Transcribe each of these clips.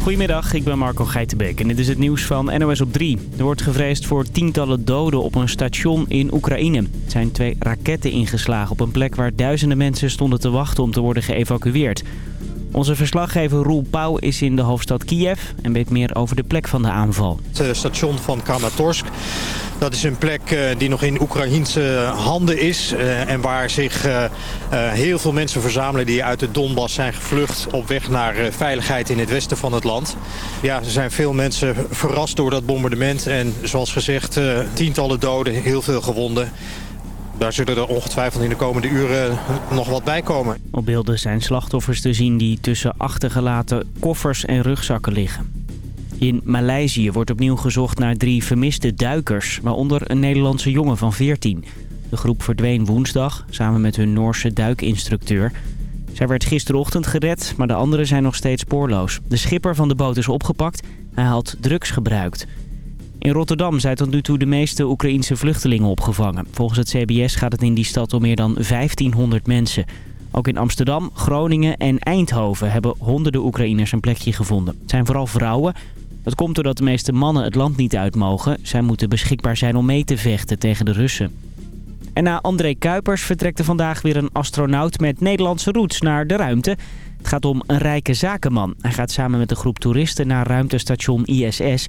Goedemiddag, ik ben Marco Geitenbeek en dit is het nieuws van NOS op 3. Er wordt gevreesd voor tientallen doden op een station in Oekraïne. Er zijn twee raketten ingeslagen op een plek waar duizenden mensen stonden te wachten om te worden geëvacueerd. Onze verslaggever Roel Pauw is in de hoofdstad Kiev en weet meer over de plek van de aanval. Het eh, station van Kramatorsk. Dat is een plek eh, die nog in Oekraïense handen is. eh, En waar zich heel veel mensen verzamelen die uit de Donbass zijn gevlucht op weg naar veiligheid in het westen van het land. Ja, er zijn veel mensen verrast door dat bombardement. En zoals gezegd, tientallen doden, heel veel gewonden. Daar zullen er ongetwijfeld in de komende uren nog wat bij komen. Op beelden zijn slachtoffers te zien die tussen achtergelaten koffers en rugzakken liggen. In Maleisië wordt opnieuw gezocht naar drie vermiste duikers, waaronder een Nederlandse jongen van 14. De groep verdween woensdag, samen met hun Noorse duikinstructeur. Zij werd gisterochtend gered, maar de anderen zijn nog steeds spoorloos. De schipper van de boot is opgepakt, hij had drugs gebruikt. In Rotterdam zijn tot nu toe de meeste Oekraïense vluchtelingen opgevangen. Volgens het CBS gaat het in die stad om meer dan 1500 mensen. Ook in Amsterdam, Groningen en Eindhoven hebben honderden Oekraïners een plekje gevonden. Het zijn vooral vrouwen. Dat komt doordat de meeste mannen het land niet uit mogen. Zij moeten beschikbaar zijn om mee te vechten tegen de Russen. En na André Kuipers vertrekt er vandaag weer een astronaut met Nederlandse roots naar de ruimte. Het gaat om een rijke zakenman. Hij gaat samen met een groep toeristen naar ruimtestation ISS.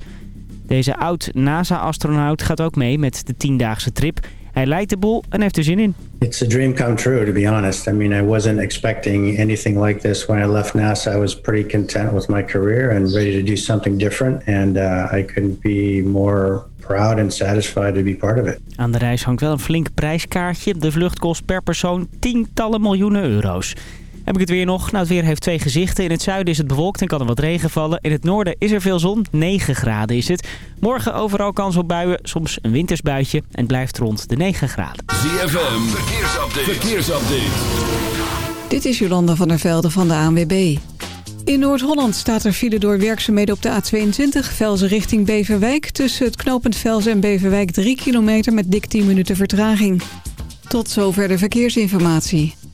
Deze oud-NASA-astronaut gaat ook mee met de tiendaagse trip. Hij leidt de boel en heeft er zin in. It's a dream come true, to be honest. I mean, I wasn't expecting anything like this when I left NASA. I was pretty content with my career and ready to do something different. And uh, I couldn't be more proud and satisfied to be part of it. Aan de reis hangt wel een flink prijskaartje. De vlucht kost per persoon tientallen miljoenen euro's. Heb ik het weer nog? Nou, het weer heeft twee gezichten. In het zuiden is het bewolkt en kan er wat regen vallen. In het noorden is er veel zon. 9 graden is het. Morgen overal kans op buien. Soms een wintersbuitje. En het blijft rond de 9 graden. ZFM, verkeersupdate. verkeersupdate. Dit is Jolanda van der Velde van de ANWB. In Noord-Holland staat er file door werkzaamheden op de A22... Velzen richting Beverwijk. Tussen het knooppunt Velzen en Beverwijk 3 kilometer... met dik 10 minuten vertraging. Tot zover de verkeersinformatie.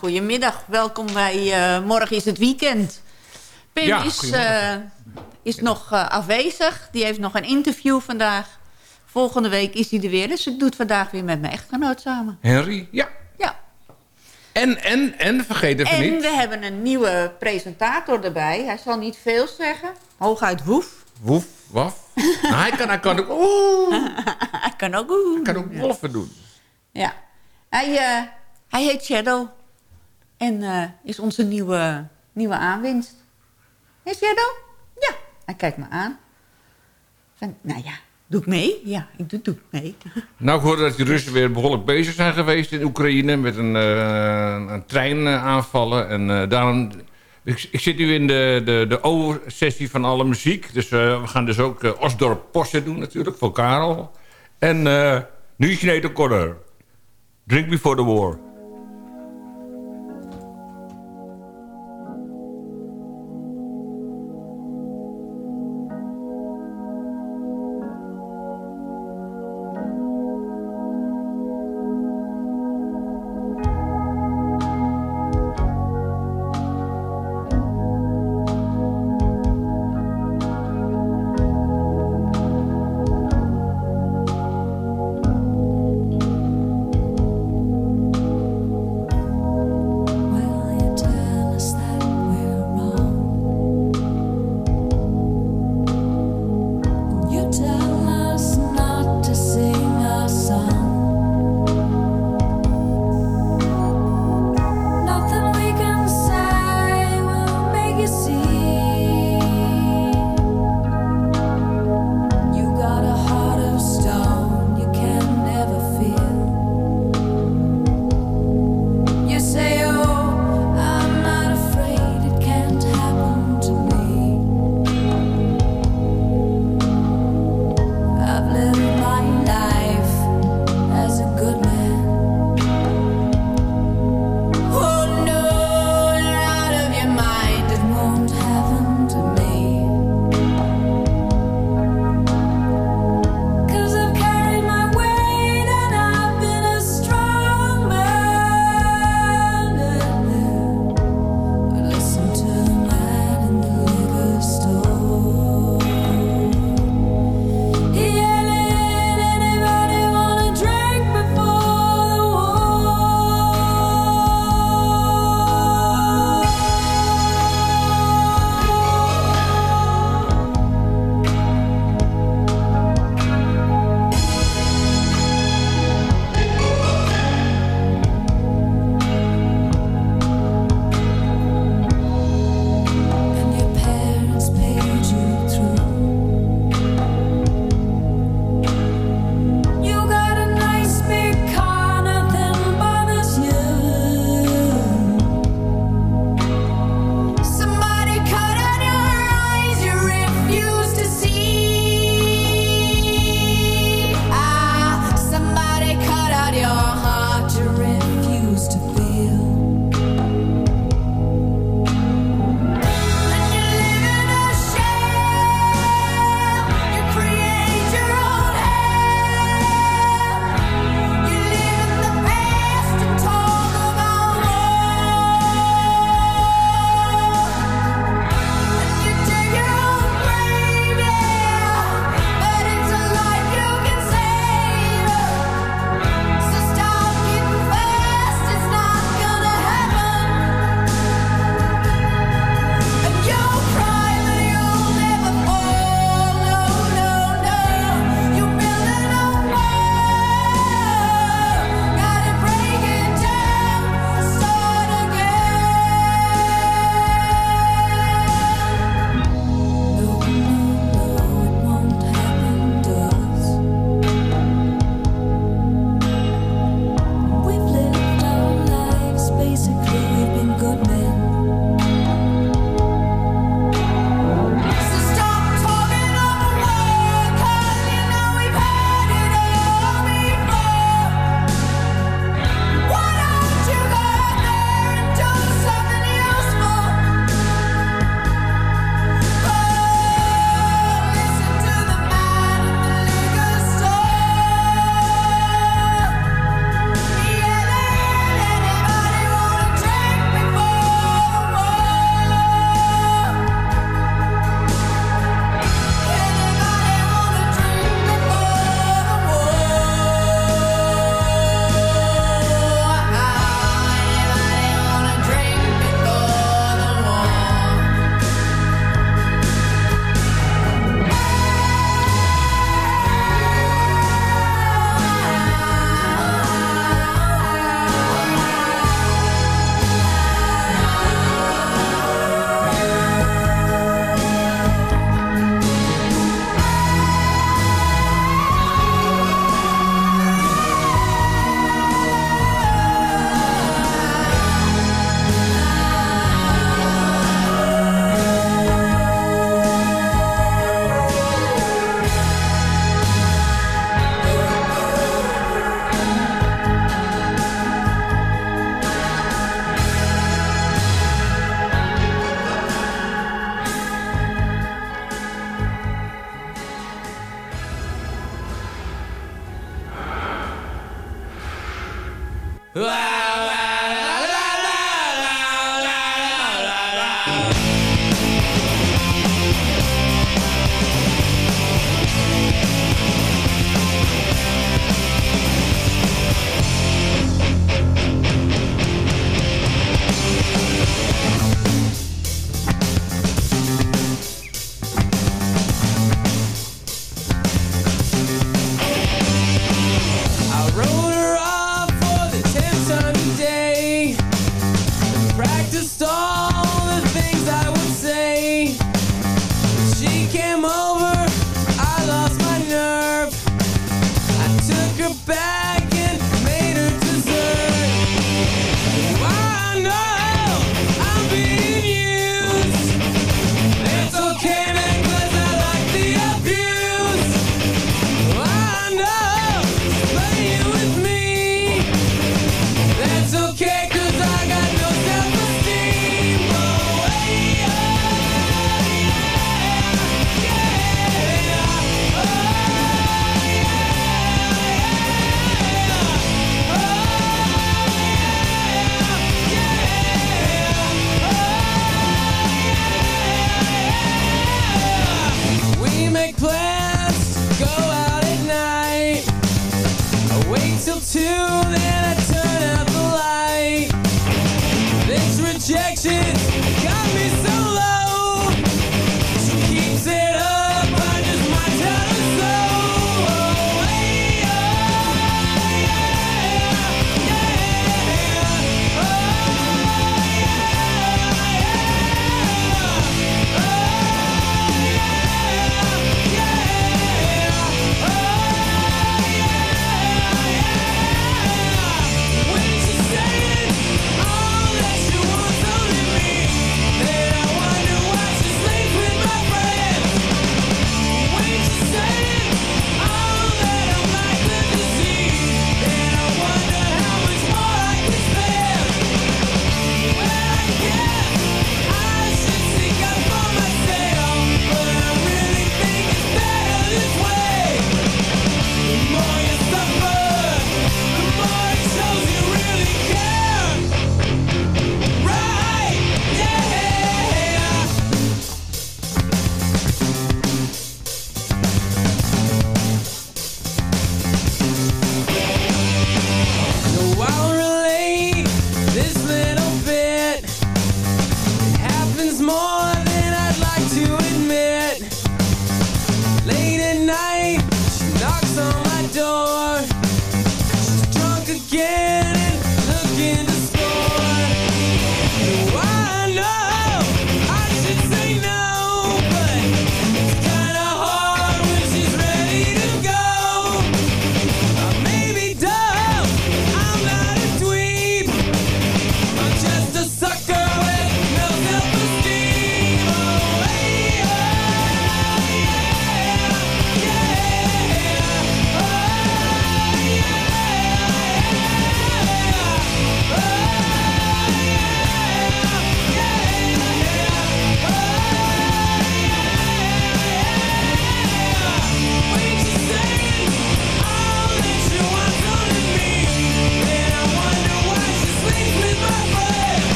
Goedemiddag. Welkom bij eh, Morgen is het weekend. Pim Ja, is, eh, is nog eh, afwezig. Die heeft nog een interview vandaag. Volgende week is hij er weer. Dus ik doe het vandaag weer met mijn echtgenoot samen. Henry, ja. Ja. En, en, en, vergeet even En niet. we hebben een nieuwe presentator erbij. Hij zal niet veel zeggen. Hooguit woef. Woef, waf. nou, hij, kan, hij kan ook... Oeh, Hij kan ook hij kan ook doen. Ja. Hij, hij heet Shadow. En eh, is onze nieuwe, nieuwe aanwinst. Is jij dan? Ja. Hij kijkt me aan. Van, nou ja, doe ik mee? Ja, ik doe, doe mee. Nou, ik hoorde dat die Russen weer behoorlijk bezig zijn geweest in Oekraïne... met een, uh, een trein aanvallen. En daarom... Ik, zit nu in de, de, de O-sessie van alle muziek. Dus we gaan dus ook Osdorp Posse doen natuurlijk, voor Karel. En nu Sinead. Drink Before the War. just all the things I would say. She came over, I lost my nerve. I took her back.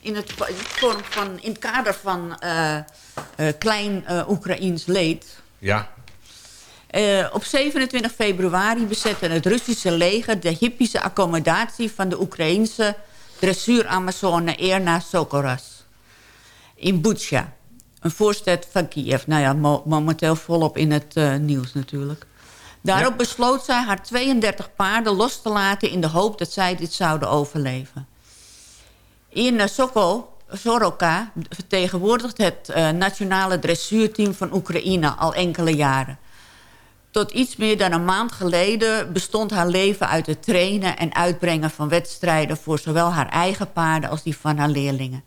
In het, vorm van, in het kader van uh, uh, klein uh, Oekraïns leed. Ja. op 27 februari bezette het Russische leger de hippische accommodatie van de Oekraïnse dressuur-Amazone Erna Sokoras. In Butsja, een voorstad van Kiev. Nou ja, mo momenteel volop in het nieuws natuurlijk. Daarop besloot zij haar 32 paarden los te laten... in de hoop dat zij dit zouden overleven. In Soko, Soroka vertegenwoordigt het uh, nationale dressuurteam van Oekraïne al enkele jaren. Tot iets meer dan een maand geleden bestond haar leven uit het trainen en uitbrengen van wedstrijden voor zowel haar eigen paarden als die van haar leerlingen.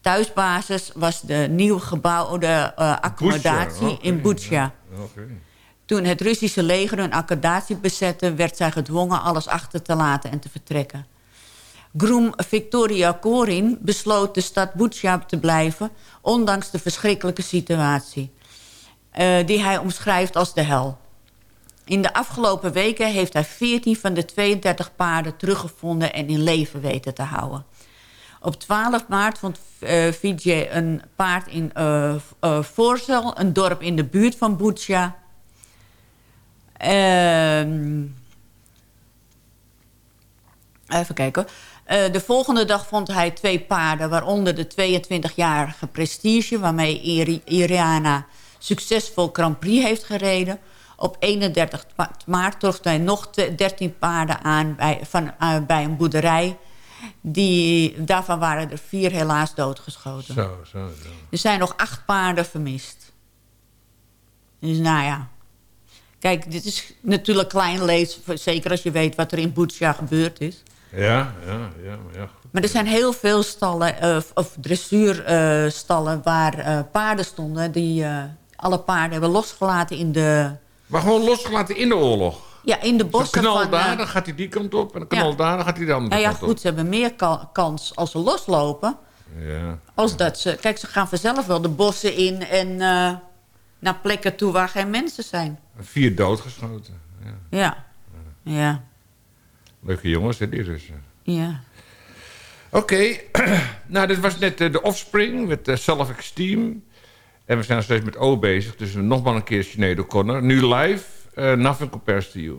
Thuisbasis was de nieuw gebouwde uh, accommodatie in Butsja. Toen het Russische leger hun accommodatie bezette, werd zij gedwongen alles achter te laten en te vertrekken. Groom Victoria Korin besloot de stad Butsja te blijven... ondanks de verschrikkelijke situatie. Uh, die hij omschrijft als de hel. In de afgelopen weken heeft hij 14 van de 32 paarden teruggevonden... en in leven weten te houden. Op 12 maart vond uh, Vijay een paard in uh, uh, Voorzel... een dorp in de buurt van Butsja... Ehm, even kijken. Uh, de volgende dag vond hij twee paarden... waaronder de 22-jarige Prestige... waarmee Iriana succesvol Grand Prix heeft gereden. Op 31 maart trof hij nog 13 paarden aan bij, van, uh, bij een boerderij. Die, daarvan waren er vier helaas doodgeschoten. Zo, zo, zo. Er zijn nog acht paarden vermist. Dus nou ja. Kijk, dit is natuurlijk klein lees. Zeker als je weet wat er in Boetsja gebeurd is. Ja, ja, ja. Maar, ja, maar er zijn heel veel stallen, uh, of dressuurstallen... Uh, waar uh, paarden stonden... die alle paarden hebben losgelaten in de... Maar gewoon losgelaten in de oorlog? Ja, in de bossen knal van... daar, dan gaat hij die kant op. En een knal ja. daar, dan gaat hij de andere nou ja, kant goed, op. ze hebben meer ka kans als ze loslopen. Ja. Als dat ze... Kijk, ze gaan vanzelf wel de bossen in en naar plekken toe waar geen mensen zijn. Vier doodgeschoten. Ja. Ja. ja. Leuke jongens, hè, die Russen. Ja. Oké, okay. nou, dit was net uh, de Offspring met uh, Self Esteem. En we zijn nog steeds met O bezig, dus nog maar een keer Sinead O'Connor. Nu live, uh, Nothing Compares to You.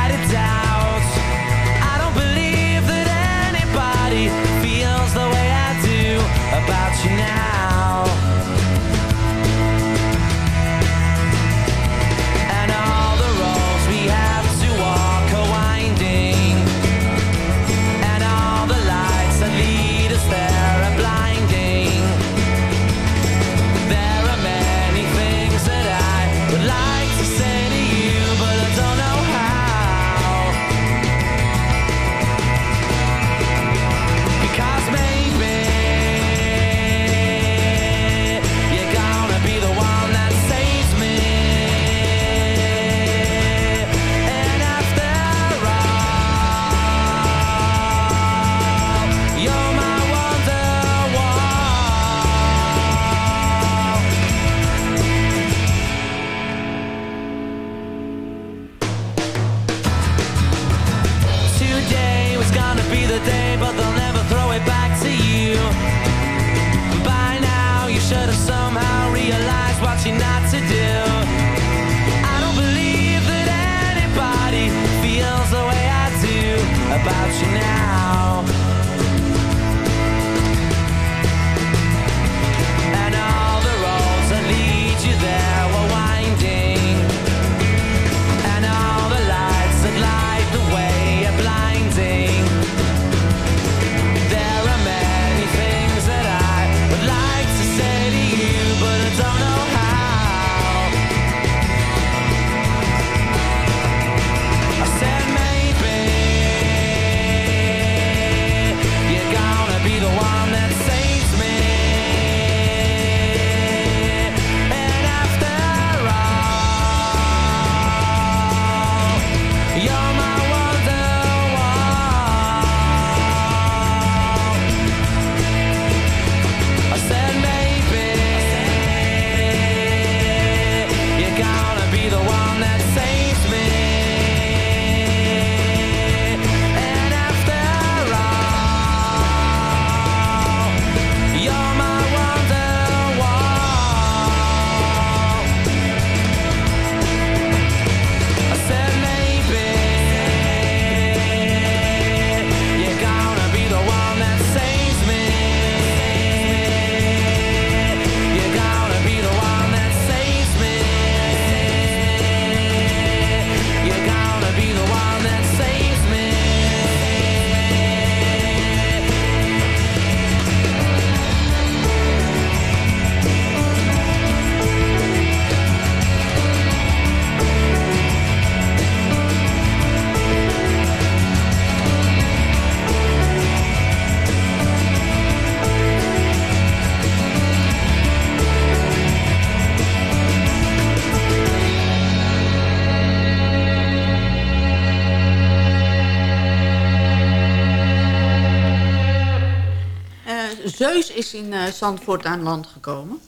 is in eh, Zandvoort aan land gekomen.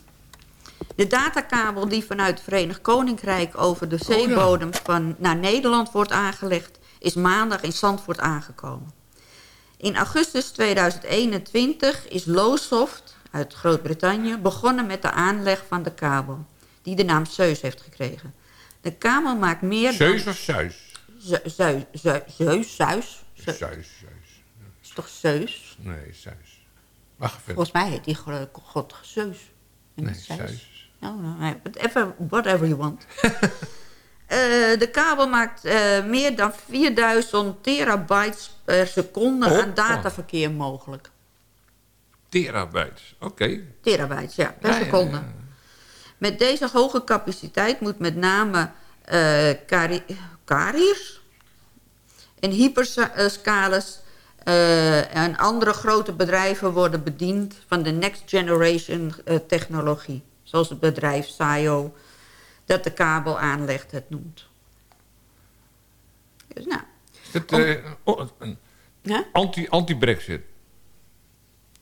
De datakabel die vanuit het Verenigd Koninkrijk over de zeebodem van, naar Nederland wordt aangelegd... is maandag in Zandvoort aangekomen. In augustus 2021 is Losoft uit Groot-Brittannië begonnen met de aanleg van de kabel... die de naam Zeus heeft gekregen. De kabel maakt meer Zeus dan... of Zeus? Zeus, Zeus, Zeus, Zeus, Zeus. Zeus, Zeus. is toch Zeus? Nee, Zeus. Volgens mij heet die god Zeus. Nee, Zeus. Zeus. Nou, whatever, whatever you want. Eh, de kabel maakt eh, meer dan 4000 terabytes per seconde aan Hoppa. dataverkeer mogelijk. Terabytes. Oké. Terabytes, ja, per Ja, seconde. ja. Met deze hoge capaciteit moet met name eh carri- carriers en hyperscalers eh, en andere grote bedrijven worden bediend van de next generation eh, technologie. Zoals het bedrijf SAIO dat de kabel aanlegt het noemt. Dus nou, het eh, oh, anti- anti-Brexit?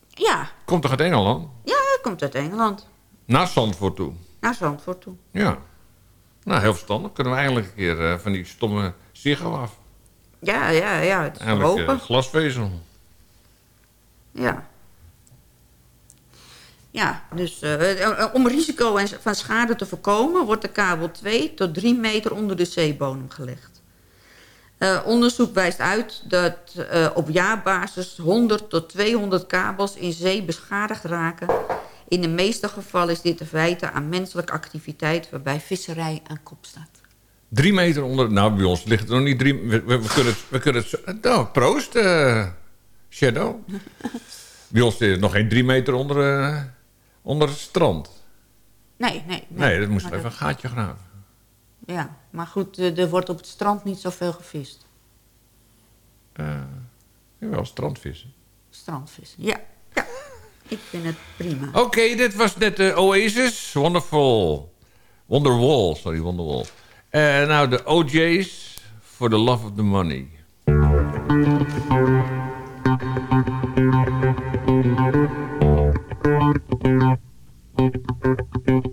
ja, Komt toch uit Engeland? ja, komt uit Engeland. Naar Zandvoort toe. Naar Zandvoort toe. Ja. Nou, heel verstandig. Kunnen we eigenlijk een keer van die stomme Ziggo af. Ja, ja, ja, het is Eigenlijk open. eh, glasvezel. Ja. Ja, dus eh, eh, om risico en- van schade te voorkomen... wordt de kabel 2 tot 3 meter onder de zeebodem gelegd. Eh, onderzoek wijst uit dat op jaarbasis 100 tot 200 kabels in zee beschadigd raken. In de meeste gevallen is dit te wijten aan menselijke activiteit... waarbij visserij aan kop staat. Drie meter onder... Nou, bij ons ligt het nog niet drie... We, we, we kunnen het... We kunnen het nou, proost, eh, Shadow. bij ons is nog geen drie meter onder, eh, onder het strand. Nee, nee. Nee, Nee, dat moest even een gaatje graven. Ja, maar goed, eh, er wordt op het strand niet zoveel gevist. Eh jawel, strandvissen. Strandvissen, ja. ja. Ik vind het prima. Oké, dit was net de Oasis. Wonderful. Wonderwall, sorry, Wonderwall. Eh nou, de OJ's. For the love of the money. Some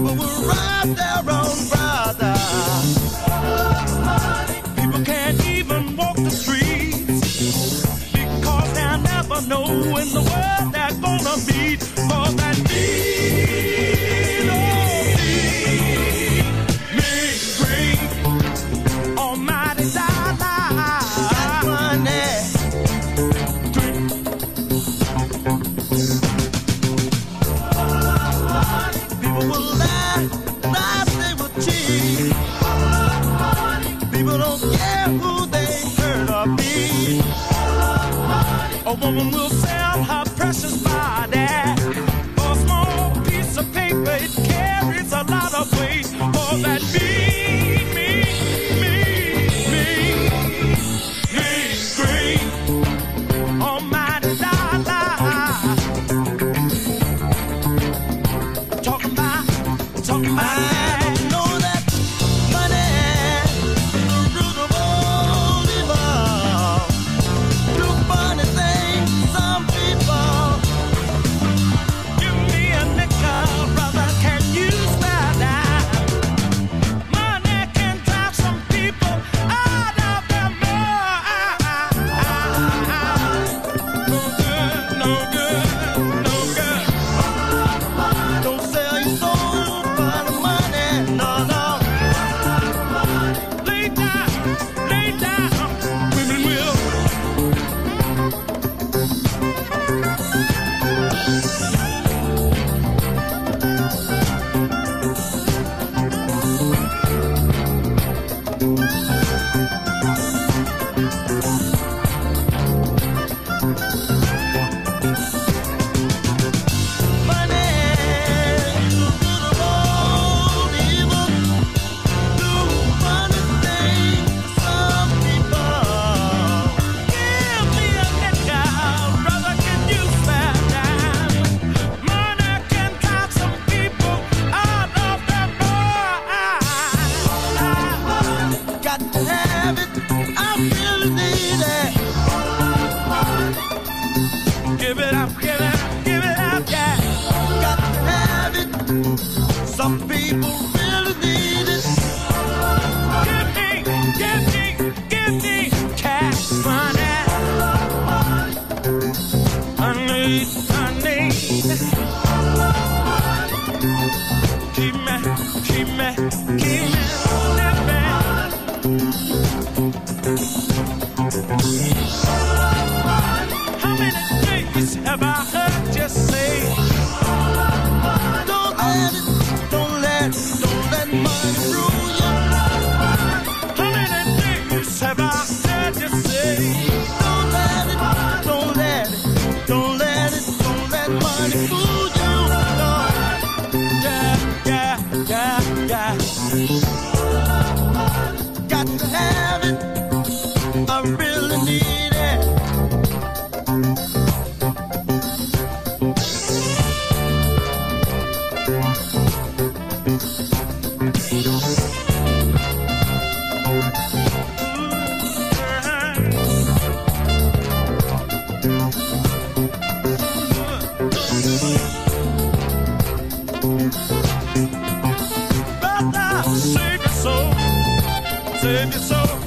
People will rob their own brother. People can't even walk the streets because they'll never know in the world they're gonna meet. você missão.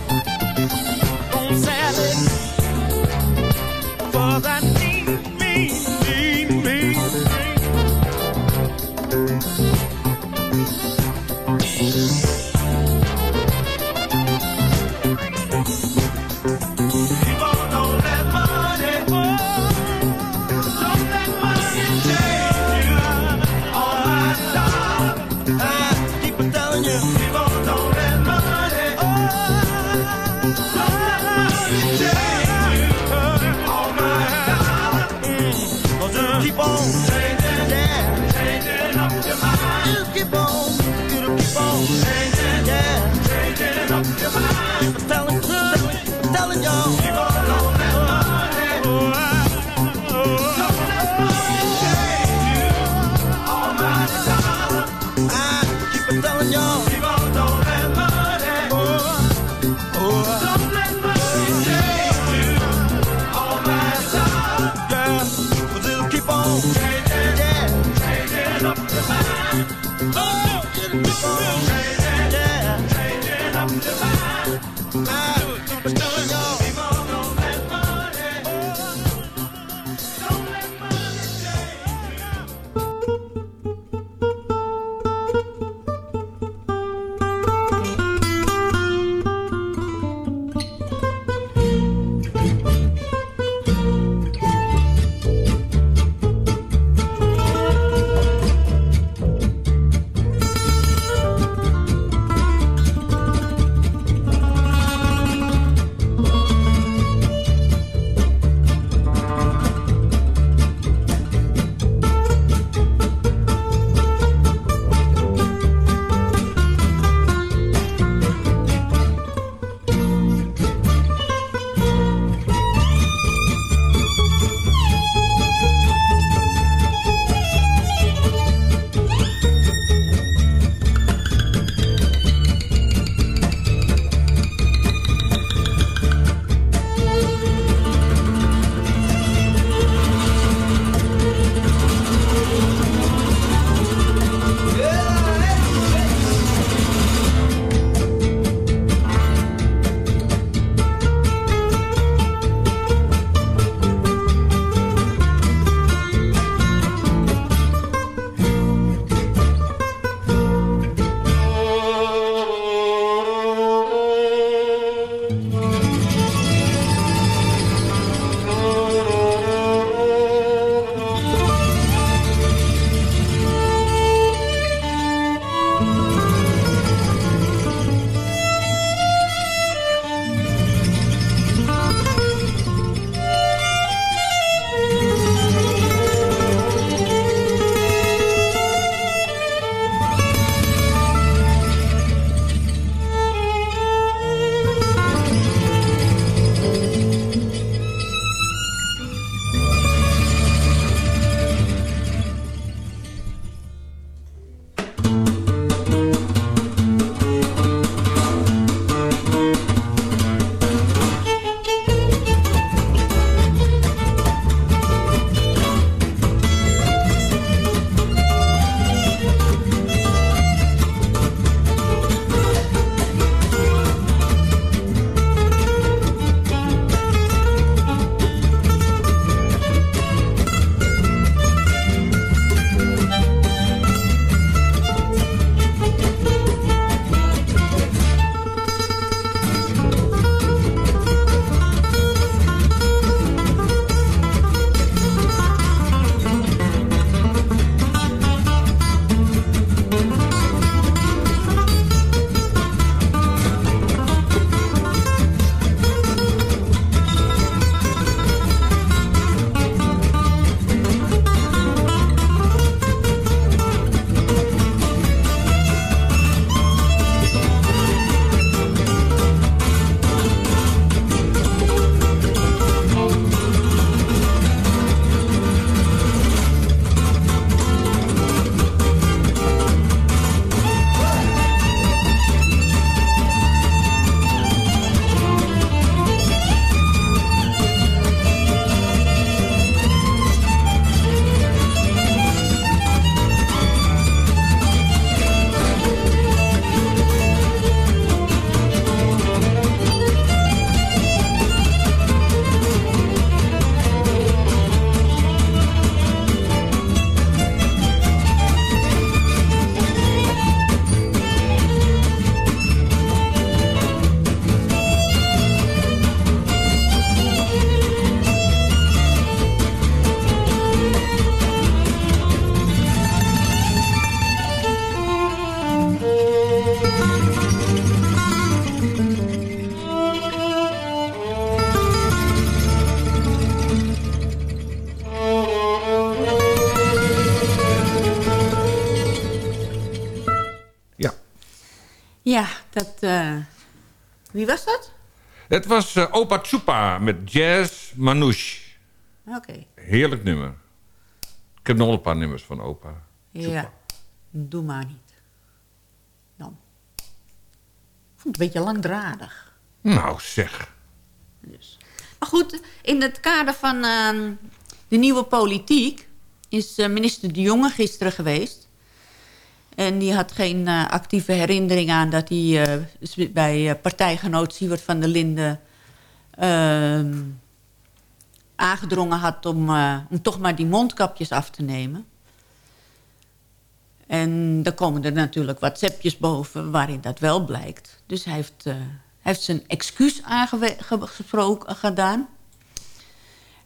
Ja, dat... eh, wie was dat? Het was eh, Opa Chupa met Jazz Manouche. Oké. Heerlijk nummer. Ik heb nog een paar nummers van Opa. Ja. Doe maar niet. Dan. Ik vond het een beetje langdradig. Nou zeg. Dus. Maar goed, in het kader van ehm, de nieuwe politiek... is eh, minister De Jonge gisteren geweest. En die had geen eh, actieve herinnering aan... dat hij eh, bij eh, partijgenoot Siewert van der Linden... ehm, aangedrongen had om, om toch maar die mondkapjes af te nemen. En dan komen er natuurlijk WhatsAppjes boven waarin dat wel blijkt. Dus hij heeft, heeft zijn excuus aangesproken gedaan.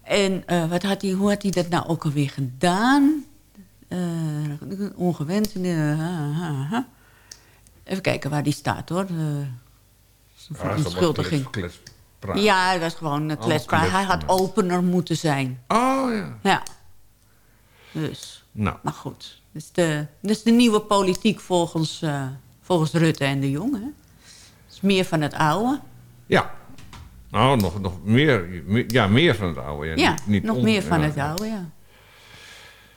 En wat had hij, hoe had hij dat nou ook alweer gedaan? Eh, ongewenst. eh, ha, ha, ha. Even kijken waar die staat hoor. Uh, verontschuldiging. Kletspraat. Ja, hij was gewoon een Oh, kletspraat. Hij had opener moeten zijn. Oh ja. Ja. Dus, Nou, maar goed. Dat is de, dat is de nieuwe politiek volgens, eh, volgens Rutte en de Jong. Hè? Dat is meer van het oude. ja. Nou, nog, nog meer, meer- ja, meer van het oude. Ja, Ja, Niet- niet nog on- meer van ja, het ja. oude, ja.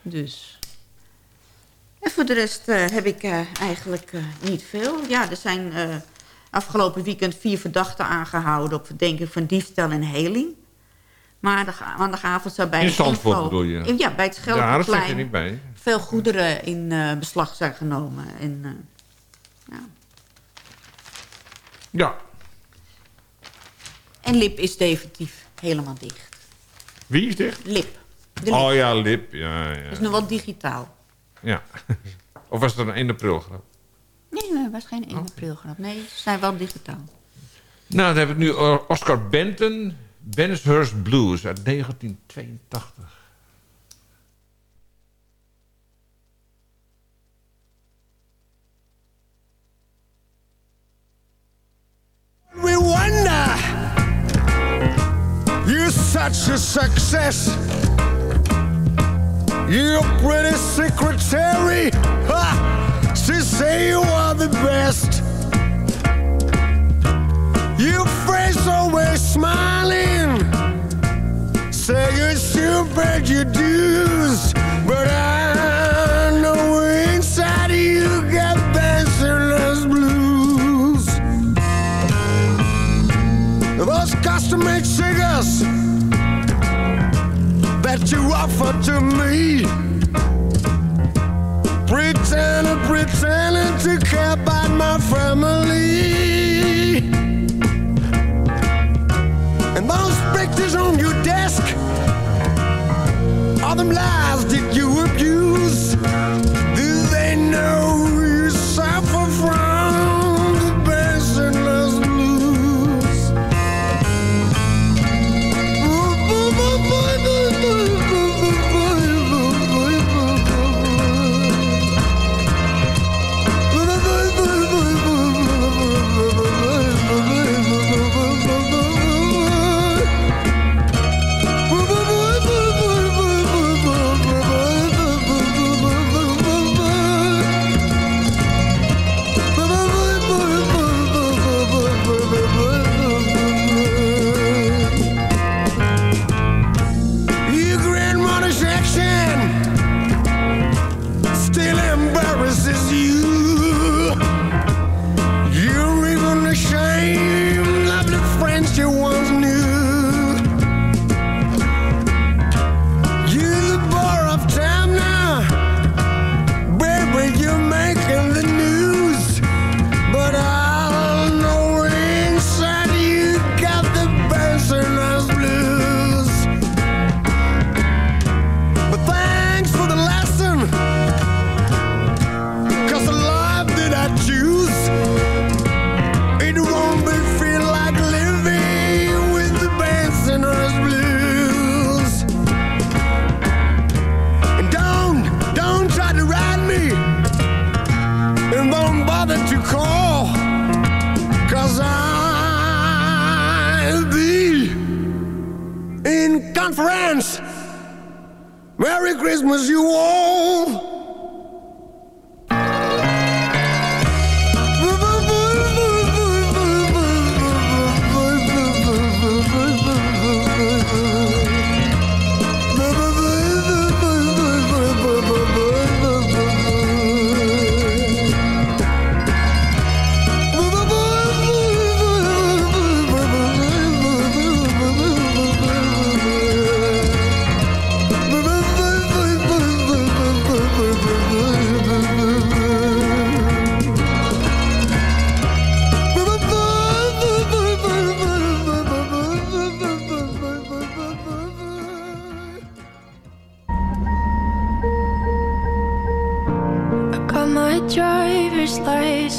Dus. En voor de rest eh, heb ik eh, eigenlijk eh, niet veel. Ja, er zijn afgelopen weekend vier verdachten aangehouden... op verdenking van diefstal en heling. Maandag, maandagavond zou bij In Zandvoort bedoel je? Ja, bij het Ja, Scheldplein niet bij. veel goederen in beslag zijn genomen. En, ja. Ja. en Lip is definitief helemaal dicht. Wie is dicht? Lip. Lip. Oh ja, Lip. Ja, ja. Dat is nu wel digitaal. Ja. of was dat een 1 april grap? Nee, nee, het was geen 1 april grap. Nee, ze zijn wel digitaal. Nou, dan hebben we nu eh, Oscar Benton. Bennishurst Blues uit 1982. We wonder you're such a success. Your pretty secretary, ha, she say you are the best. Your face always smiling, say you should pay your dues, but I know inside you got bachelor's blues. Those custom-made cigars that you offer to me. Pretending, pretending to care about my family. And those pictures on your desk are them lies that you abuse.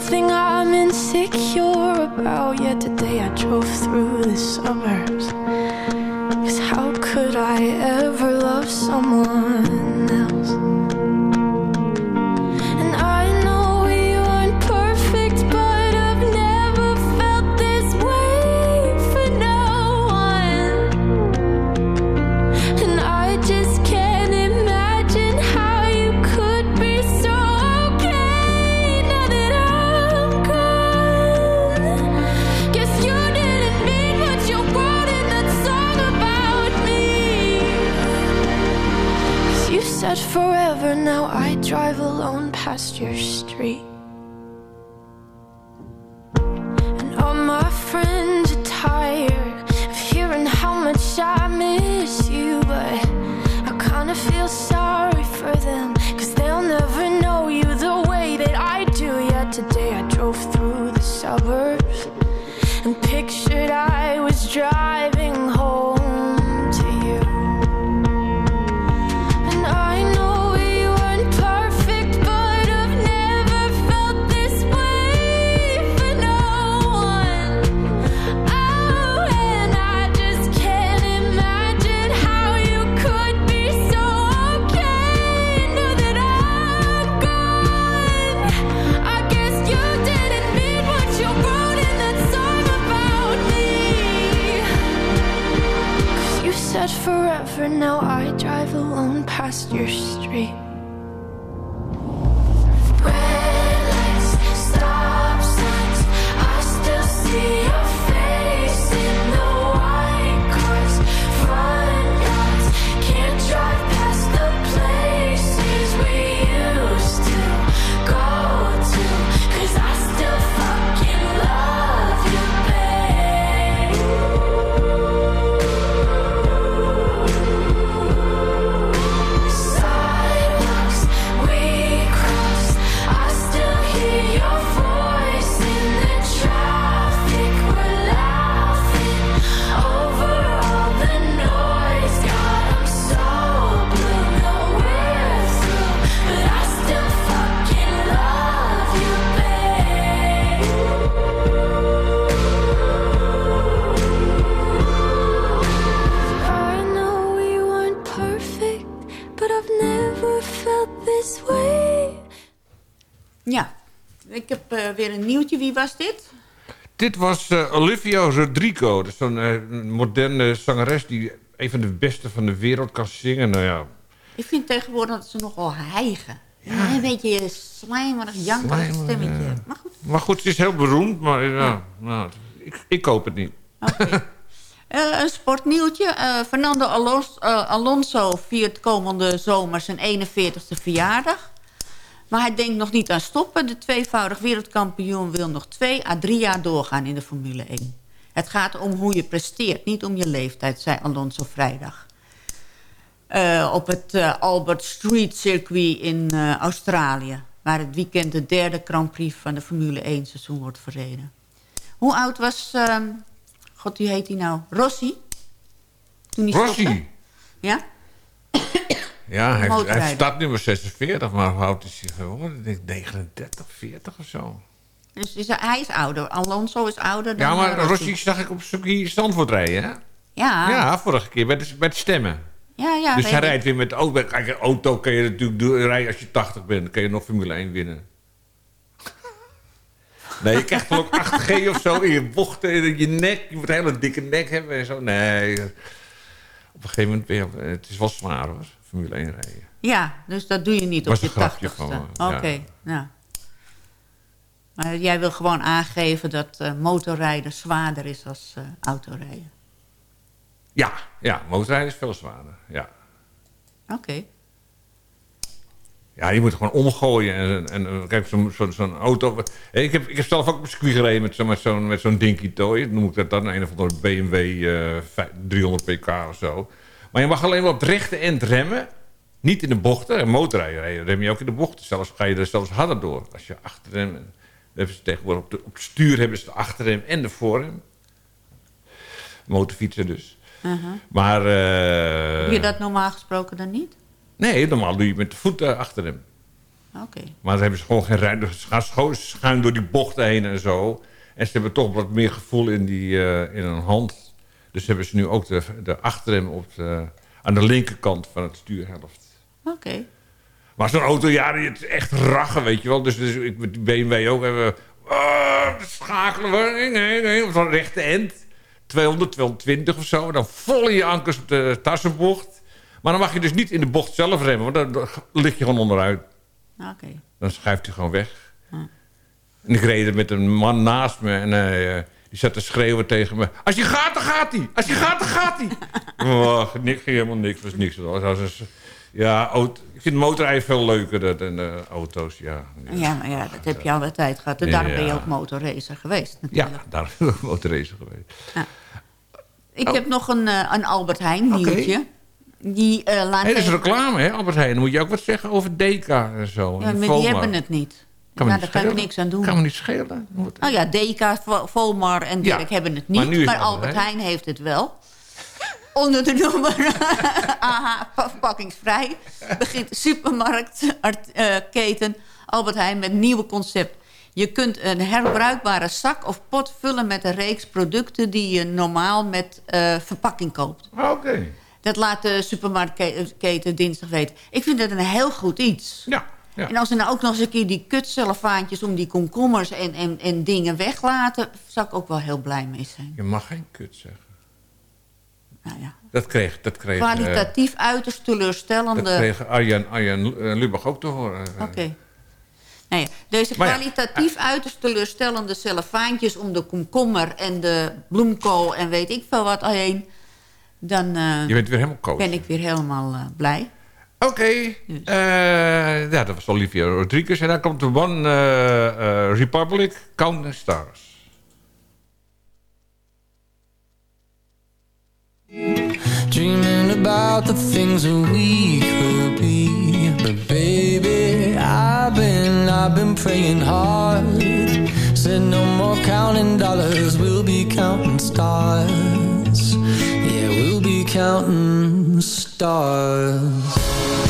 everything I'm insecure about. Yet today I drove through the suburbs. Dit was eh, Olivia Rodrigo. Dat is zo'n eh, moderne zangeres die een van de beste van de wereld kan zingen. Nou ja, Ik vind tegenwoordig dat ze nogal hijgen. Een beetje slijmerig, jankerig stemmetje. ja. Maar goed. maar goed, ze is heel beroemd. Maar ja, nou, ik, ik koop het niet. Eh, een sportnieuwtje. Fernando Alonso, Alonso viert komende zomer zijn 41ste verjaardag. Maar hij denkt nog niet aan stoppen. De tweevoudig wereldkampioen wil nog twee à drie jaar doorgaan in de Formule 1. Het gaat om hoe je presteert, niet om je leeftijd, zei Alonso vrijdag. Eh, op het eh, Albert Street Circuit in eh, Australië. Waar het weekend de derde Grand Prix van de Formule 1 seizoen wordt verreden. Hoe oud was, ehm, god wie heet hij nou, Rossi? Toen hij Rossi? stopte? Ja? Ja, hij, hij staat nummer 46, maar hoe oud is hij geworden? Ik denk 39, 40 of zo. Dus is hij, hij is ouder. Alonso is ouder dan Ja, maar eh, Rossi zag ik op circuit Zandvoort rijden, hè? Ja, ja, Ja, vorige keer bij de, bij de stemmen. ja, dus weet hij ik. rijdt weer met de auto. Kijk, een auto kan je natuurlijk doen, rijden als je 80 bent. Dan kan je nog Formule 1 winnen. Nee, je krijgt ik 8G of zo in je bochten, in je nek. Je moet een hele dikke nek hebben en zo. Nee, op een gegeven moment ben je... Het is wel zwaar hoor, Formule 1 rijden. Ja, dus dat doe je niet op je tachtigste. Oké, ja. ja. Maar jij wil gewoon aangeven dat eh, motorrijden zwaarder is dan eh, autorijden. Ja, ja, motorrijden is veel zwaarder. Ja. Oké. Ja, die moet gewoon omgooien. En, en, kijk, zo'n zo, zo'n auto... Hey, Ik heb, ik heb zelf ook circuit gereden met zo'n met zo'n met zo'n dinky toy. Noem ik dat dan, een of andere BMW eh, vij- 300 pk of zo. Maar je mag alleen maar op het rechte end remmen. Niet in de bochten. En motorrijden rem je ook in de bochten. Zelfs ga je er zelfs harder door. Als je achterrem... Hebben ze tegenwoordig op, de, op het stuur hebben ze de achterrem en de voorrem. Motorfietsen dus. Uh-huh. Maar... eh, Doe je dat normaal gesproken dan niet? Nee, normaal doe je met de voeten achter hem. Oké. Maar dan hebben ze gewoon geen ruimte. Ze gaan schuin door die bochten heen en zo. En ze hebben toch wat meer gevoel in, die, eh, in hun hand. Dus hebben ze nu ook de, de achterrem op de, aan de linkerkant van het stuurhelft. Oké. Maar zo'n auto, ja, het is echt rachen, weet je wel. Dus, dus ik met die BMW ook hebben... ah, schakelen we, nee, nee, nee, op zo'n rechte end. 200, 220 of zo. Dan vol in je ankers op de tassenbocht. Maar dan mag je dus niet in de bocht zelf remmen. Want dan, lig je gewoon onderuit. Oké. Dan schuift hij gewoon weg. En ik reed er met een man naast me. En hij, eh, die zat te schreeuwen tegen me. Als je gaat, dan gaat hij. Als je gaat, dan gaat hij. oh, niks, ging helemaal niks. was niks. Dat was een- ja, auto, ik vind motorrijden veel leuker dan eh, auto's. Ja, Ja, maar ja, dat heb je al de tijd gehad. En daarom ben je Ja. ook motorracer geweest ja natuurlijk. daar ben ik motorracer geweest. Ik Oh. heb nog een, eh, een Albert Heijn nieuwtje. Die eh laat Hé, dat is reclame, hè, Albert Heijn. Dan moet je ook wat zeggen over Deka en zo. Ja, en maar die hebben het niet. Kan ja, niet daar kan ik niks aan doen. Kan me niet schelen. Nou ja, Vo- Volmar en Ja, Dirk hebben het niet. Maar, Albert Heijn heeft het wel. Onder de noemer AH verpakkingsvrij begint supermarktketen Albert Heijn met nieuwe concept. Je kunt een herbruikbare zak of pot vullen met een reeks producten... die je normaal met eh, verpakking koopt. Oké. Dat laat de supermarktketen dinsdag weten. Ik vind dat een heel goed iets. Ja, ja. En als er nou ook nog eens een keer die kutcellofaantjes... om die komkommers en, en, en dingen weglaten... zou ik ook wel heel blij mee zijn. Je mag geen kut zeggen. Nou ja. Dat kreeg, dat kreeg, eh, Kwalitatief uiterst teleurstellende... dat kreeg Arjan, Arjan eh, Lubach ook te horen. Oké. Nou ja, deze Maar ja, kwalitatief uiterst teleurstellende cellofaantjes... om de komkommer en de bloemkool en weet ik veel wat heen... dan eh, Je bent weer helemaal koos. ben ik weer helemaal eh, blij. Oké. eh, ja, dat was Olivia Rodriguez. En dan komt de One eh, eh, Republic, Counting Stars. Dreaming about the things we could be. But baby, I've been, I've been praying hard. Said no more counting dollars, we'll be counting stars. Yeah, we'll be counting stars.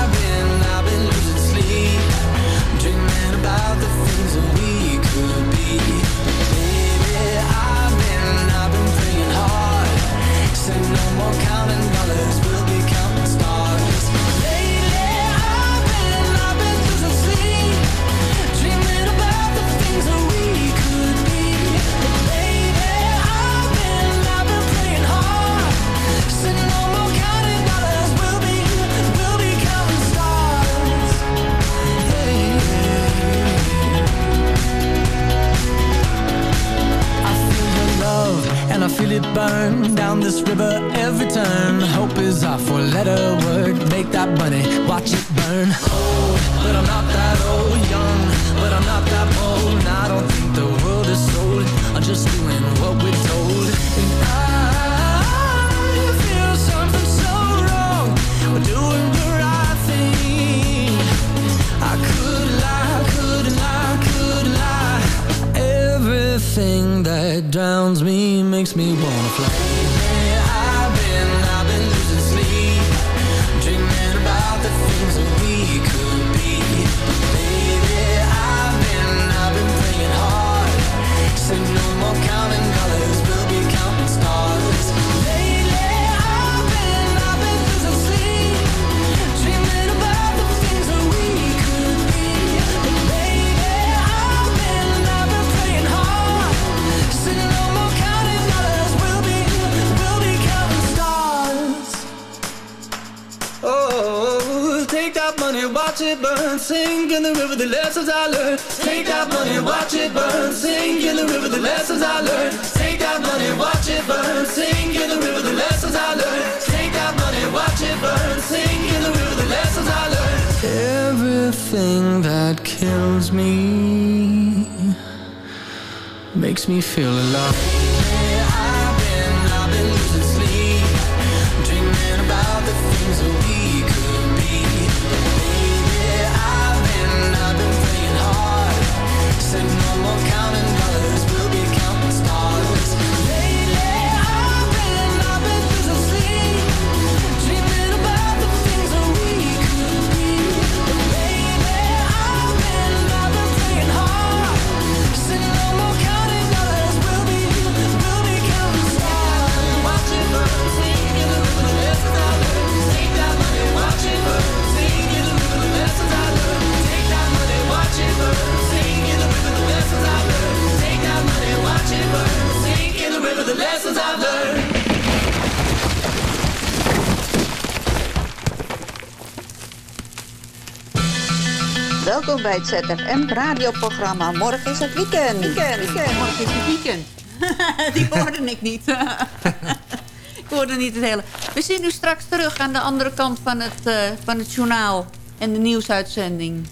Welkom bij het ZFM radioprogramma. Morgen is het weekend. Weekend, weekend. Morgen is het weekend. Die hoorde ik niet. ik hoorde niet het hele. We zien u straks terug aan de andere kant van het, eh, van het journaal. En de nieuwsuitzending.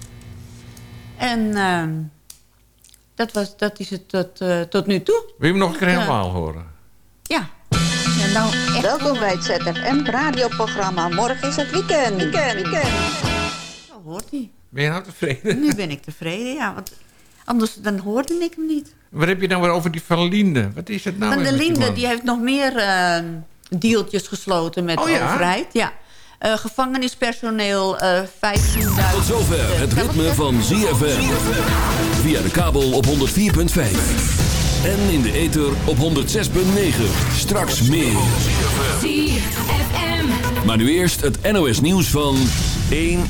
En ehm, dat, was, dat is het tot, eh, tot nu toe. Wil je hem nog een keer helemaal horen? Ja. En nou echt... Welkom bij het ZFM radioprogramma. Morgen is het weekend. Weekend, weekend. Zo hoort hij. Ben je nou tevreden? Nu ben ik tevreden, ja. Want anders dan hoorde ik hem niet. Wat heb je nou weer over die Van Linde? Wat is het nou? Van die Linde die heeft nog meer eh, dealtjes gesloten met Oh de ja? overheid. Ja. Eh, gevangenispersoneel eh 15.000. Tot zover het ritme van ZFM. Via de kabel op 104.5. En in de ether op 106.9. Straks meer. Maar nu eerst het NOS nieuws van 1